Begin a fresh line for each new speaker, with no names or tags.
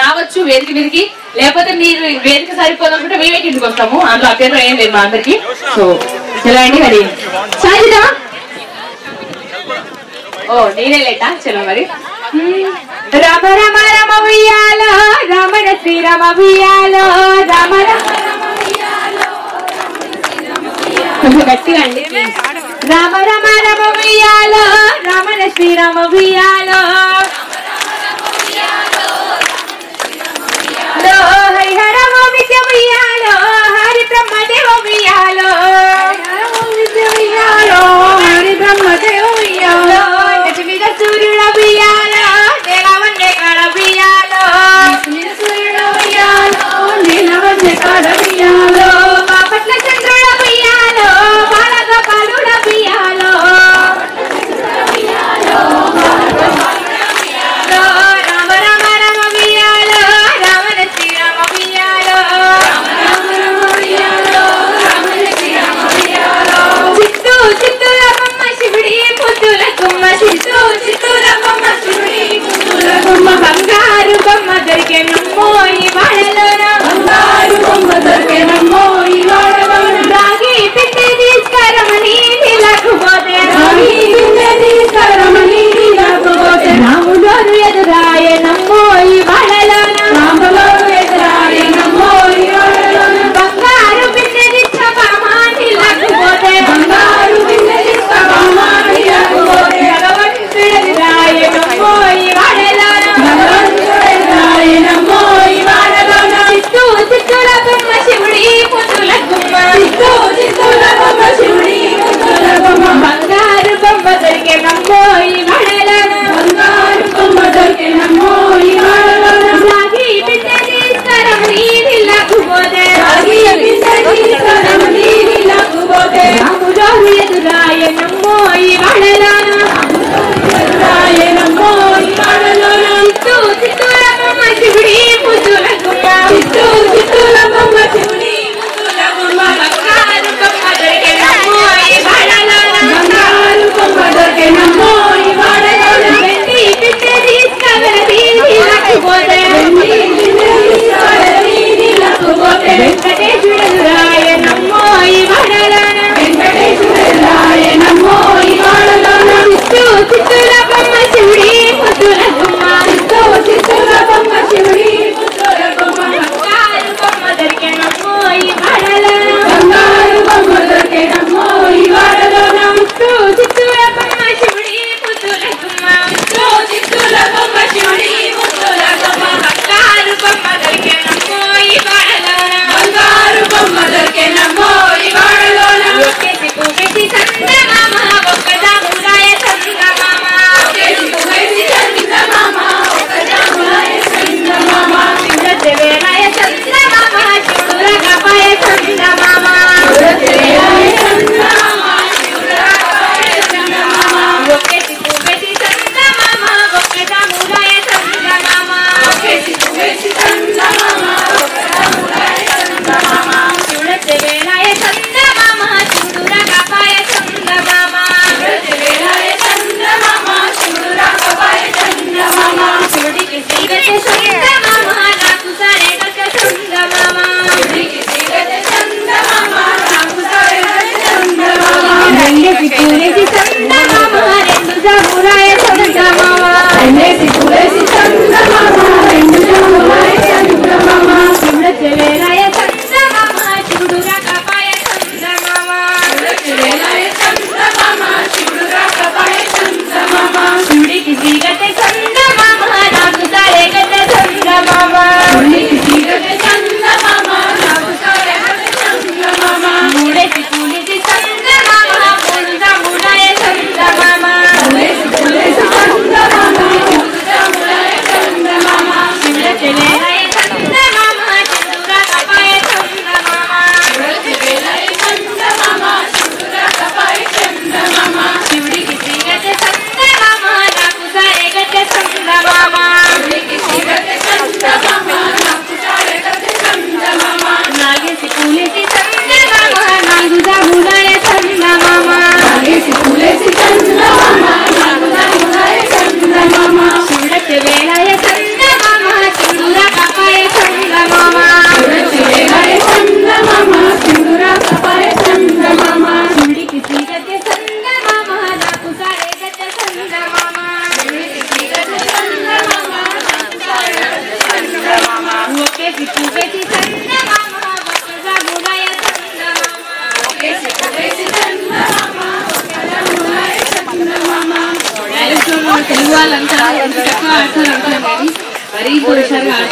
రావచ్చు వేదిక మీదకి. లేకపోతే మీరు వేదిక సరిపోదనుకుంటే మేమే ఇంటికి వస్తాము. అందులో అభ్యంతరం ఏం లేదు మా అందరికి. సో ఎలా అండి మరి? సాజిదా? ఓ నేనే లేటా? చలో మరి. రమ రమ రమ ఉయ్యాలో రామణ శ్రీరామ ఉయ్యాలో రామ కొంచెం గట్టిగా అండి రమ రామ రమ రామ ఉయ్యాలో రామణ శ్రీరామ ఉయ్యాలో
తెలుగు వాళ్ళంతా ఎంత చక్కగా ఆడతారు అనుకున్నాను కానీ మరీ పురుషులుగా ఆడతారు